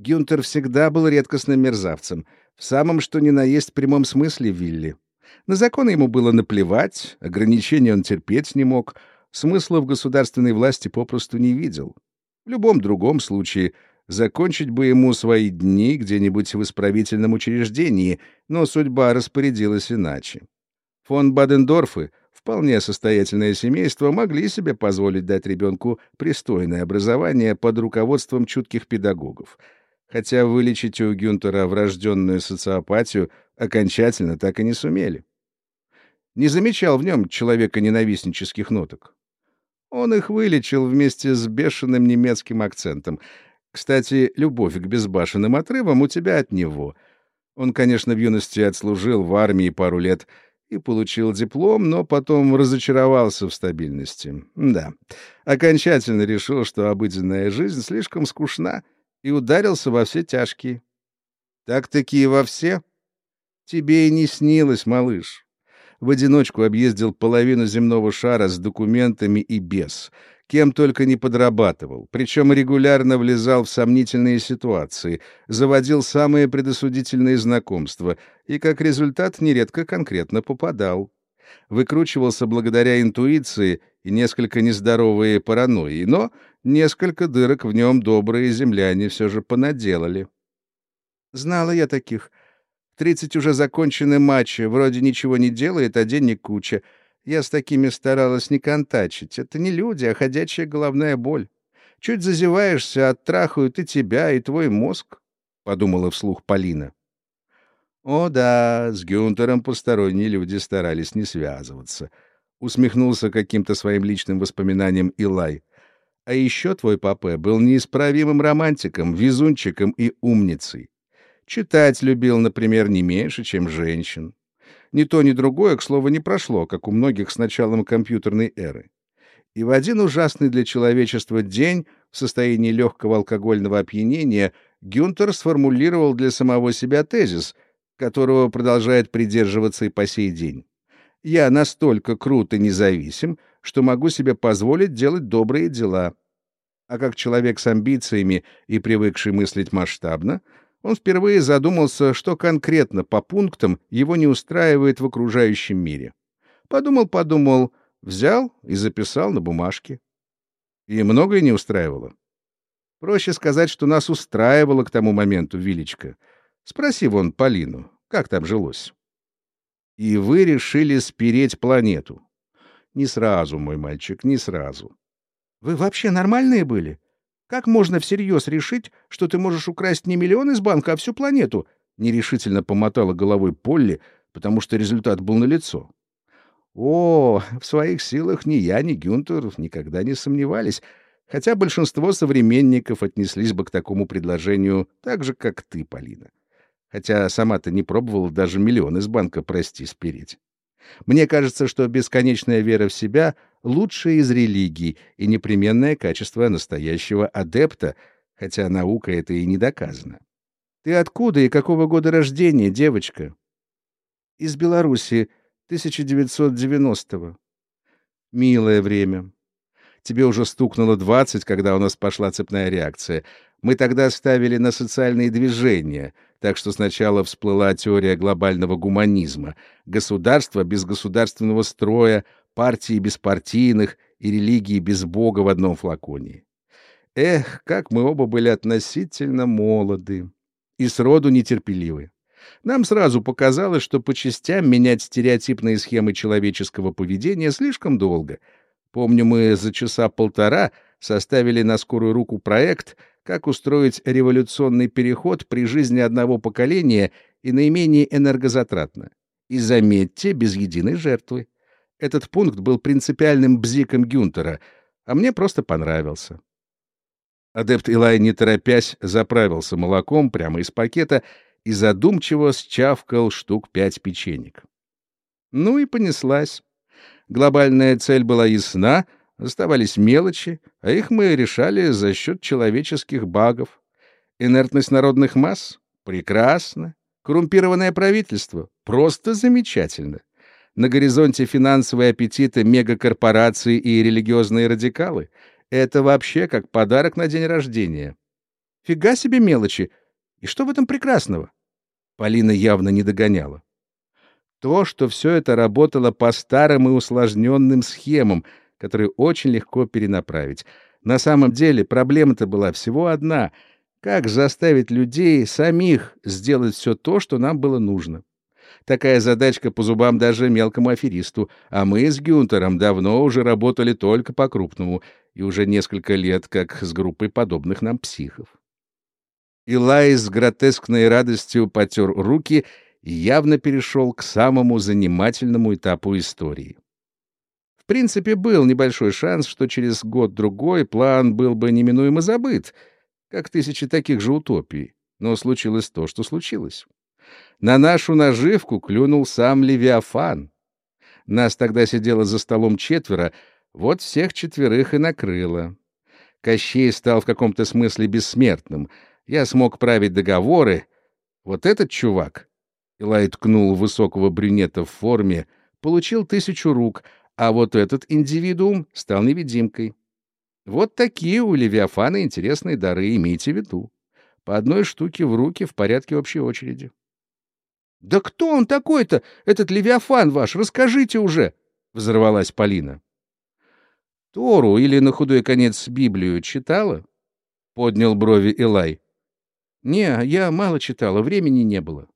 Гюнтер всегда был редкостным мерзавцем, в самом что ни на есть прямом смысле Вилли. На законы ему было наплевать, ограничения он терпеть не мог, смысла в государственной власти попросту не видел. В любом другом случае, закончить бы ему свои дни где-нибудь в исправительном учреждении, но судьба распорядилась иначе. Фон Бадендорфы, вполне состоятельное семейство, могли себе позволить дать ребенку пристойное образование под руководством чутких педагогов. Хотя вылечить у Гюнтера врожденную социопатию окончательно так и не сумели. Не замечал в нем человека ненавистнических ноток. Он их вылечил вместе с бешеным немецким акцентом. Кстати, любовь к безбашенным отрывам у тебя от него. Он, конечно, в юности отслужил в армии пару лет и получил диплом, но потом разочаровался в стабильности. Да, окончательно решил, что обыденная жизнь слишком скучна, и ударился во все тяжкие. Так-таки во все? Тебе и не снилось, малыш в одиночку объездил половину земного шара с документами и без, кем только не подрабатывал, причем регулярно влезал в сомнительные ситуации, заводил самые предосудительные знакомства и, как результат, нередко конкретно попадал. Выкручивался благодаря интуиции и несколько нездоровые паранойи, но несколько дырок в нем добрые земляне все же понаделали. Знала я таких — Тридцать уже закончены матчи, вроде ничего не делает, а денег куча. Я с такими старалась не контачить. Это не люди, а ходячая головная боль. Чуть зазеваешься, оттрахают и тебя, и твой мозг, — подумала вслух Полина. О да, с Гюнтером посторонние люди старались не связываться. Усмехнулся каким-то своим личным воспоминанием Илай. А еще твой папа был неисправимым романтиком, везунчиком и умницей. Читать любил, например, не меньше, чем женщин. Ни то, ни другое, к слову, не прошло, как у многих с началом компьютерной эры. И в один ужасный для человечества день в состоянии легкого алкогольного опьянения Гюнтер сформулировал для самого себя тезис, которого продолжает придерживаться и по сей день. «Я настолько крут и независим, что могу себе позволить делать добрые дела». А как человек с амбициями и привыкший мыслить масштабно, он впервые задумался, что конкретно по пунктам его не устраивает в окружающем мире. Подумал-подумал, взял и записал на бумажке. И многое не устраивало. Проще сказать, что нас устраивало к тому моменту, Вилечка. Спроси вон Полину, как там жилось. И вы решили спереть планету. Не сразу, мой мальчик, не сразу. Вы вообще нормальные были? Как можно всерьез решить, что ты можешь украсть не миллион из банка, а всю планету? Нерешительно помотала головой Полли, потому что результат был налицо. О, в своих силах ни я, ни Гюнтер никогда не сомневались, хотя большинство современников отнеслись бы к такому предложению так же, как ты, Полина. Хотя сама-то не пробовала даже миллион из банка, прости, спереть. Мне кажется, что бесконечная вера в себя — лучшее из религий и непременное качество настоящего адепта, хотя наука это и не доказано. Ты откуда и какого года рождения, девочка? Из Беларуси, 1990-го. Милое время. Тебе уже стукнуло 20, когда у нас пошла цепная реакция. Мы тогда ставили на социальные движения — так что сначала всплыла теория глобального гуманизма, государство без государственного строя, партии без партийных и религии без Бога в одном флаконе. Эх, как мы оба были относительно молоды и сроду нетерпеливы. Нам сразу показалось, что по частям менять стереотипные схемы человеческого поведения слишком долго. Помню, мы за часа полтора составили на скорую руку проект — как устроить революционный переход при жизни одного поколения и наименее энергозатратно. И заметьте, без единой жертвы. Этот пункт был принципиальным бзиком Гюнтера, а мне просто понравился. Адепт Илай, не торопясь, заправился молоком прямо из пакета и задумчиво счавкал штук пять печенек. Ну и понеслась. Глобальная цель была ясна — Оставались мелочи, а их мы решали за счет человеческих багов. Инертность народных масс? Прекрасно. Коррумпированное правительство? Просто замечательно. На горизонте финансовые аппетиты мегакорпораций и религиозные радикалы? Это вообще как подарок на день рождения. Фига себе мелочи! И что в этом прекрасного? Полина явно не догоняла. То, что все это работало по старым и усложненным схемам, которые очень легко перенаправить. На самом деле проблема-то была всего одна — как заставить людей самих сделать все то, что нам было нужно. Такая задачка по зубам даже мелкому аферисту, а мы с Гюнтером давно уже работали только по-крупному, и уже несколько лет как с группой подобных нам психов. Илай с гротескной радостью потер руки и явно перешел к самому занимательному этапу истории. В принципе, был небольшой шанс, что через год-другой план был бы неминуемо забыт, как тысячи таких же утопий, но случилось то, что случилось. На нашу наживку клюнул сам Левиафан. Нас тогда сидело за столом четверо, вот всех четверых и накрыло. Кощей стал в каком-то смысле бессмертным. Я смог править договоры. Вот этот чувак, Илай ткнул высокого брюнета в форме, получил тысячу рук, а вот этот индивидуум стал невидимкой. Вот такие у Левиафана интересные дары, имейте в виду. По одной штуке в руки в порядке общей очереди. — Да кто он такой-то, этот Левиафан ваш? Расскажите уже! — взорвалась Полина. — Тору или, на худой конец, Библию читала? — поднял брови Илай. — Не, я мало читала, времени не было.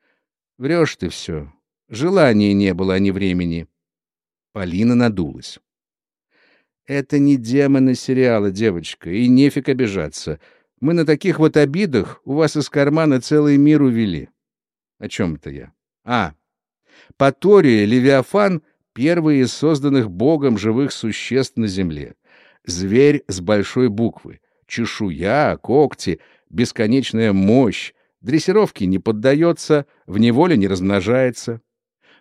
— Врешь ты все. Желания не было, а не времени. Полина надулась. — Это не демоны сериала, девочка, и нефиг обижаться. Мы на таких вот обидах у вас из кармана целый мир увели. О чем это я? А, по Торе Левиафан — первый из созданных Богом живых существ на земле. Зверь с большой буквы. Чешуя, когти, бесконечная мощь. Дрессировке не поддается, в неволе не размножается.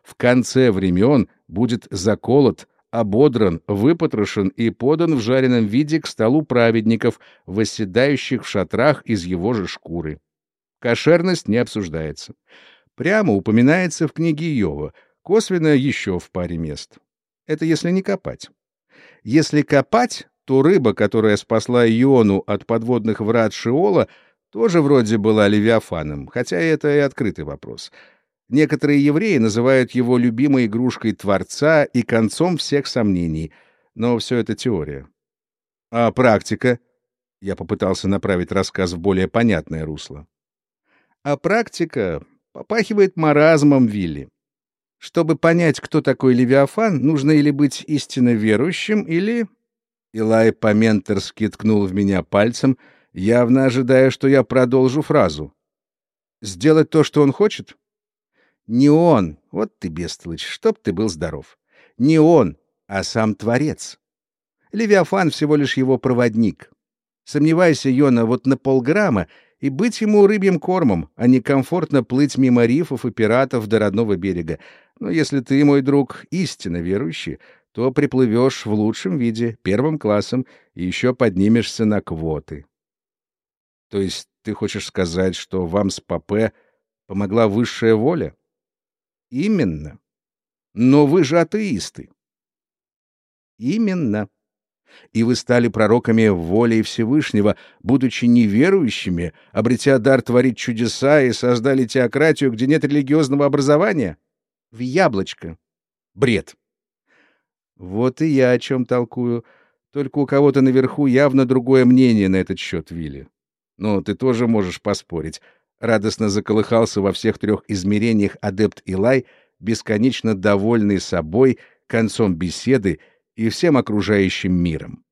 В конце времен будет заколот, ободран, выпотрошен и подан в жареном виде к столу праведников, восседающих в шатрах из его же шкуры. Кошерность не обсуждается. Прямо упоминается в книге Иова, косвенно еще в паре мест. Это если не копать. Если копать, то рыба, которая спасла Иону от подводных врат Шиола, тоже вроде была Левиафаном, хотя это и открытый вопрос. Некоторые евреи называют его любимой игрушкой Творца и концом всех сомнений, но все это теория. А практика? Я попытался направить рассказ в более понятное русло. А практика попахивает маразмом Вилли. Чтобы понять, кто такой Левиафан, нужно или быть истинно верующим, или... Илай по-менторски ткнул в меня пальцем, явно ожидая, что я продолжу фразу. «Сделать то, что он хочет?» «Не он, вот ты, бестолочь, чтоб ты был здоров. Не он, а сам Творец. Левиафан всего лишь его проводник. Сомневайся, Йона, вот на полграмма, и быть ему рыбьим кормом, а не комфортно плыть мимо рифов и пиратов до родного берега. Но если ты, мой друг, истинно верующий, то приплывешь в лучшем виде, первым классом, и еще поднимешься на квоты. То есть ты хочешь сказать, что вам с Папе помогла высшая воля? Именно. Но вы же атеисты. Именно и вы стали пророками волей Всевышнего, будучи неверующими, обретя дар творить чудеса и создали теократию, где нет религиозного образования? В яблочко. Бред. Вот и я о чем толкую. Только у кого-то наверху явно другое мнение на этот счет, Вилли. Но ты тоже можешь поспорить. Радостно заколыхался во всех трех измерениях адепт Илай, бесконечно довольный собой, концом беседы — и всем окружающим миром.